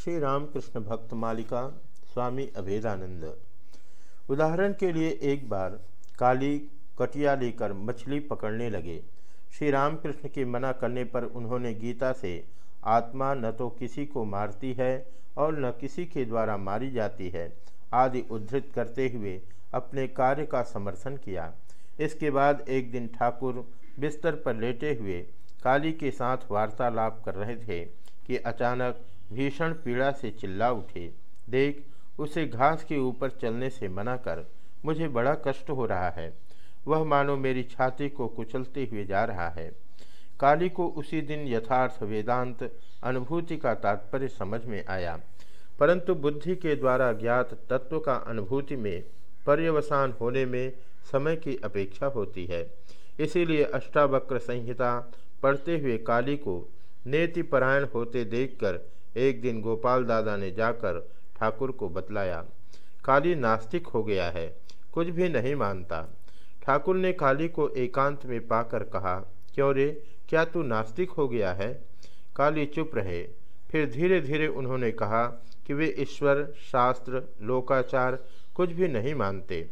श्री रामकृष्ण भक्त मालिका स्वामी अभेदानंद। उदाहरण के लिए एक बार काली कटिया लेकर मछली पकड़ने लगे। श्री रामकृष्ण के मना करने पर उन्होंने गीता से, आत्मा न तो किसी को मारती है और न किसी के द्वारा मारी जाती है आदि उद्धृत करते हुए अपने कार्य का समर्थन किया। इसके बाद एक दिन ठाकुर बिस्तर पर लेटे हुए काली के साथ वार्तालाप कर रहे थे कि अचानक भीषण पीड़ा से चिल्ला उठे। देख, उसे घास के ऊपर चलने से मना कर, मुझे बड़ा कष्ट हो रहा है। वह मानो मेरी छाती को कुचलते हुए जा रहा है। काली को उसी दिन यथार्थ वेदांत अनुभूति का तात्पर्य समझ में आया। परंतु बुद्धि के द्वारा ज्ञात तत्व का अनुभूति में पर्यवसान होने में समय की अपेक्षा होती है। इसीलिए अष्टावक्र संहिता पढ़ते हुए काली को नेतिपरायण होते देखकर एक दिन गोपाल दादा ने जाकर ठाकुर को बतलाया, काली नास्तिक हो गया है, कुछ भी नहीं मानता। ठाकुर ने काली को एकांत में पाकर कहा, क्यों रे, क्या तू नास्तिक हो गया है? काली चुप रहे। फिर धीरे धीरे उन्होंने कहा कि वे ईश्वर, शास्त्र, लोकाचार कुछ भी नहीं मानते।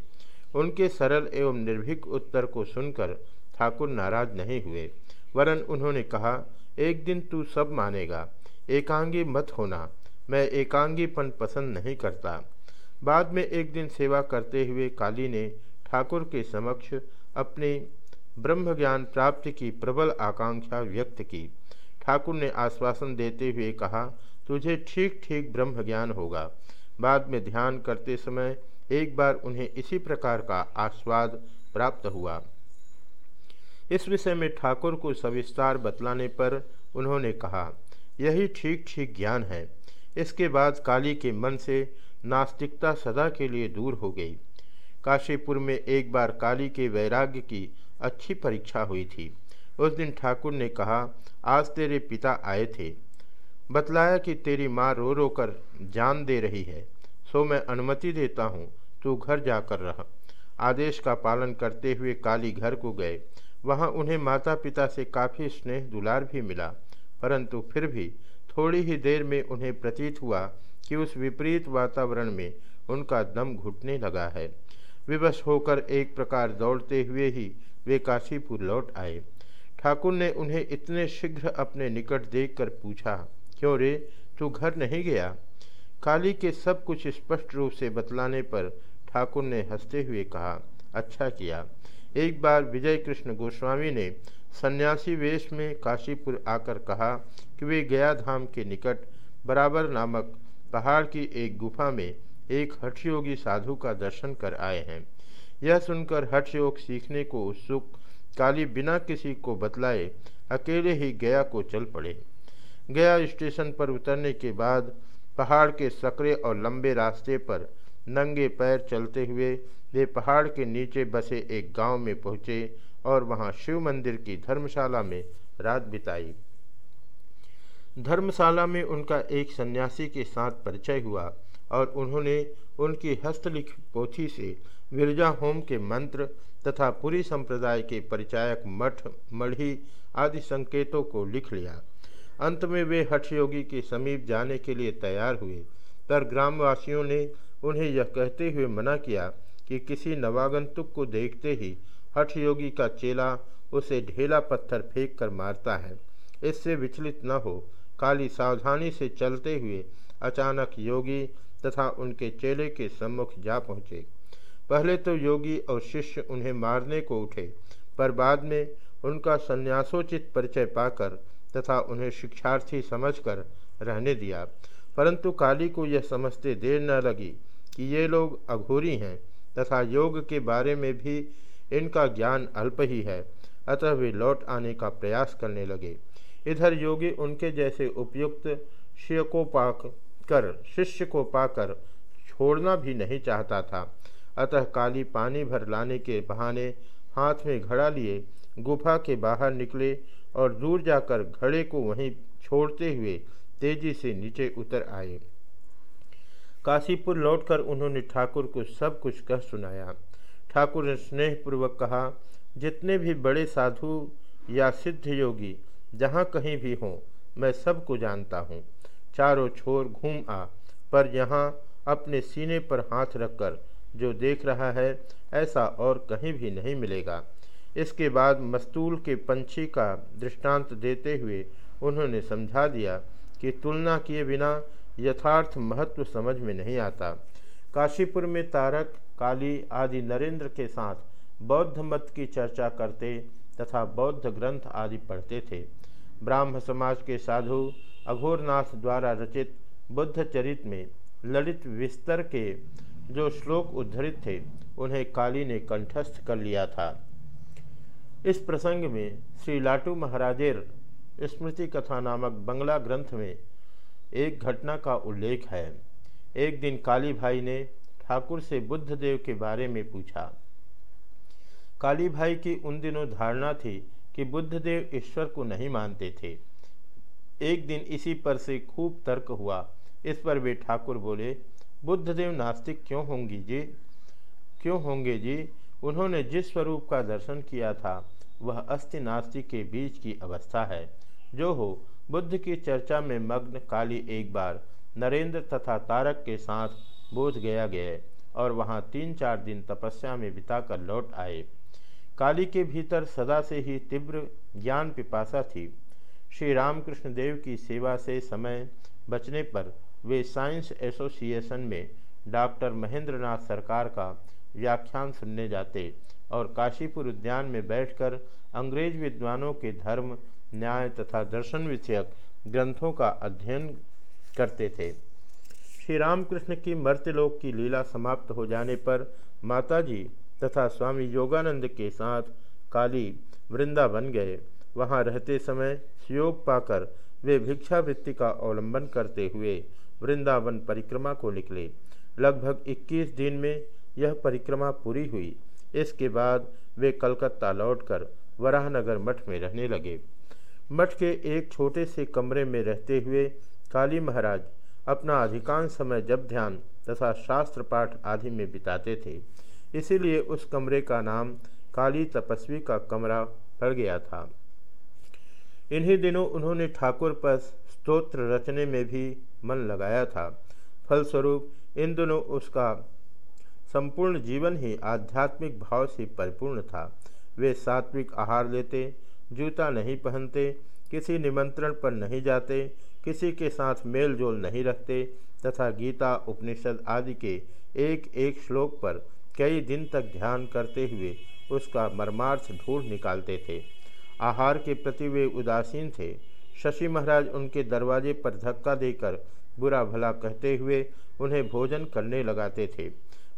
उनके सरल एवं निर्भीक उत्तर को सुनकर ठाकुर नाराज़ नहीं हुए, वरन उन्होंने कहा, एक दिन तू सब मानेगा। एकांगी मत होना। मैं एकांगीपन पसंद नहीं करता। बाद में एक दिन सेवा करते हुए काली ने ठाकुर के समक्ष अपनी ब्रह्म ज्ञान प्राप्ति की प्रबल आकांक्षा व्यक्त की। ठाकुर ने आश्वासन देते हुए कहा, तुझे ठीक ठीक ब्रह्म ज्ञान होगा। बाद में ध्यान करते समय एक बार उन्हें इसी प्रकार का आस्वाद प्राप्त हुआ। इस विषय में ठाकुर को सविस्तार बतलाने पर उन्होंने कहा यही ठीक ठीक ज्ञान है। इसके बाद काली के मन से नास्तिकता सदा के लिए दूर हो गई। काशीपुर में एक बार काली के वैराग्य की अच्छी परीक्षा हुई थी। उस दिन ठाकुर ने कहा, आज तेरे पिता आए थे। बतलाया कि तेरी माँ रो रो कर जान दे रही है। सो मैं अनुमति देता हूँ, तू घर जाकर रह। आदेश का पालन करते हुए काली घर को गए। वहाँ उन्हें माता पिता से काफ़ी स्नेह दुलार भी मिला। परंतु फिर भी थोड़ी ही देर में उन्हें प्रतीत हुआ कि उस विपरीत वातावरण में उनका दम घुटने लगा है। विवश होकर एक प्रकार दौड़ते हुए ही वे काशीपुर लौट आए। ठाकुर ने उन्हें इतने शीघ्र अपने निकट देखकर पूछा, क्यों रे, तू घर नहीं गया? काली के सब कुछ स्पष्ट रूप से बतलाने पर ठाकुर ने हँसते हुए कहा अच्छा किया। एक बार विजय कृष्ण गोस्वामी ने सन्यासी वेश में काशीपुर आकर कहा कि वे गया धाम के निकट बराबर नामक पहाड़ की एक गुफा में एक हठयोगी साधु का दर्शन कर आए हैं। यह सुनकर हठयोग सीखने को उत्सुक, काली बिना किसी को बतलाए अकेले ही गया को चल पड़े। गया स्टेशन पर उतरने के बाद पहाड़ के सकरे और लंबे रास्ते पर नंगे पैर चलते हुए वे पहाड़ के नीचे बसे एक गाँव में पहुँचे और वहाँ शिव मंदिर की धर्मशाला में रात बिताई। धर्मशाला में उनका एक सन्यासी के साथ परिचय हुआ और उन्होंने उनकी हस्तलिखित पोथी से विरजा होम के मंत्र तथा पूरी संप्रदाय के परिचायक मठ, मढ़ी आदि संकेतों को लिख लिया। अंत में वे हठ योगी के समीप जाने के लिए तैयार हुए, पर ग्रामवासियों ने उन्हें यह कहते हुए मना किया कि किसी नवागंतुक को देखते ही हठ योगी का चेला उसे ढेला पत्थर फेंक कर मारता है। इससे विचलित न हो। काली सावधानी से चलते हुए अचानक योगी तथा उनके चेले के सम्मुख जा पहुँचे। पहले तो योगी और शिष्य उन्हें मारने को उठे, पर बाद में उनका संन्यासोचित परिचय पाकर तथा उन्हें शिक्षार्थी समझकर रहने दिया। परंतु काली को यह समझते देर न लगी कि ये लोग अघोरी हैं तथा योग के बारे में भी इनका ज्ञान अल्प ही है। अतः वे लौट आने का प्रयास करने लगे। इधर योगी उनके जैसे उपयुक्त शिष्य को पाक कर, शिष्य को पाकर छोड़ना भी नहीं चाहता था। अतः काली पानी भर लाने के बहाने हाथ में घड़ा लिए, गुफा के बाहर निकले और दूर जाकर घड़े को वहीं छोड़ते हुए तेज़ी से नीचे उतर आए। काशीपुर लौटकर उन्होंने ठाकुर को सब कुछ कह सुनाया। ठाकुर ने स्नेहपूर्वक कहा, जितने भी बड़े साधु या सिद्ध योगी जहाँ कहीं भी हों, मैं सबको जानता हूँ। चारों छोर घूम आ, पर यहाँ अपने सीने पर हाथ रखकर जो देख रहा है, ऐसा और कहीं भी नहीं मिलेगा। इसके बाद मस्तूल के पंछी का दृष्टांत देते हुए उन्होंने समझा दिया कि तुलना किए बिना यथार्थ महत्व समझ में नहीं आता। काशीपुर में तारक, काली आदि नरेंद्र के साथ बौद्ध मत की चर्चा करते तथा बौद्ध ग्रंथ आदि पढ़ते थे। ब्राह्म समाज के साधु अघोरनाथ द्वारा रचित बुद्ध चरित में ललित विस्तर के जो श्लोक उद्धृत थे, उन्हें काली ने कंठस्थ कर लिया था। इस प्रसंग में श्री लाटू महाराजेर स्मृति कथा नामक बंगला ग्रंथ में एक घटना का उल्लेख है। एक दिन काली भाई ने ठाकुर से बुद्ध देव के बारे में पूछा। काली भाई की उन दिनों धारणा थी कि बुद्ध देव ईश्वर को नहीं मानते थे। एक दिन इसी पर से खूब तर्क हुआ। इस पर वे ठाकुर बोले बुद्ध देव नास्तिक क्यों होंगी जी? क्यों होंगे जी? उन्होंने जिस स्वरूप का दर्शन किया था, वह अस्थि नास्तिक के बीच की अवस्था है। जो हो, बुद्ध की चर्चा में मग्न काली एक बार नरेंद्र तथा तारक के साथ बोध गया गए और वहाँ तीन चार दिन तपस्या में बिताकर लौट आए। काली के भीतर सदा से ही तीव्र ज्ञान पिपासा थी। श्री रामकृष्ण देव की सेवा से समय बचने पर वे साइंस एसोसिएशन में डॉक्टर महेंद्रनाथ सरकार का व्याख्यान सुनने जाते और काशीपुर उद्यान में बैठकर अंग्रेज़ विद्वानों के धर्म, न्याय तथा दर्शन विषयक ग्रंथों का अध्ययन करते थे। श्री रामकृष्ण की मर्त्यलोक की लीला समाप्त हो जाने पर माताजी तथा स्वामी योगानंद के साथ काली वृंदावन गए। वहाँ रहते समय सुयोग पाकर वे भिक्षावृत्ति का अवलंबन करते हुए वृंदावन परिक्रमा को निकले। लगभग 21 दिन में यह परिक्रमा पूरी हुई। इसके बाद वे कलकत्ता लौटकर वराहनगर मठ में रहने लगे। मठ के एक छोटे से कमरे में रहते हुए काली महाराज अपना अधिकांश समय जब ध्यान तथा शास्त्र पाठ आदि में बिताते थे, इसीलिए उस कमरे का नाम काली तपस्वी का कमरा पड़ गया था। इन्हीं दिनों उन्होंने ठाकुर पर स्तोत्र रचने में भी मन लगाया था। फलस्वरूप इन दिनों उसका संपूर्ण जीवन ही आध्यात्मिक भाव से परिपूर्ण था। वे सात्विक आहार लेते, जूता नहीं पहनते, किसी निमंत्रण पर नहीं जाते किसी के साथ मेल जोल नहीं रखते तथा गीता, उपनिषद आदि के एक एक श्लोक पर कई दिन तक ध्यान करते हुए उसका मर्मार्थ ढूंढ निकालते थे। आहार के प्रति वे उदासीन थे। शशि महाराज उनके दरवाजे पर धक्का देकर बुरा भला कहते हुए उन्हें भोजन करने लगाते थे।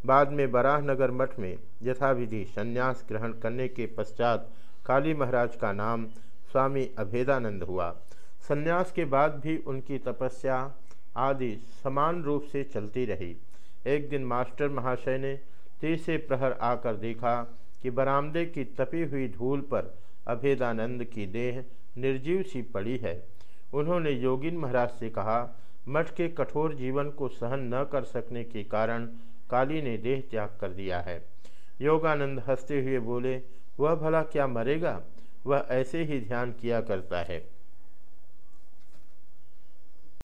बाद में बराहनगर मठ में यथाविधि संन्यास ग्रहण करने के पश्चात काली महाराज का नाम स्वामी अभेदानंद हुआ। संन्यास के बाद भी उनकी तपस्या आदि समान रूप से चलती रही। एक दिन मास्टर महाशय ने तीसरे प्रहर आकर देखा कि बरामदे की तपी हुई धूल पर अभेदानंद की देह निर्जीव सी पड़ी है। उन्होंने योगिन महाराज से कहा, मठ के कठोर जीवन को सहन न कर सकने के कारण काली ने देह त्याग कर दिया है। योगानंद हँसते हुए बोले, वह भला क्या मरेगा? वह ऐसे ही ध्यान किया करता है।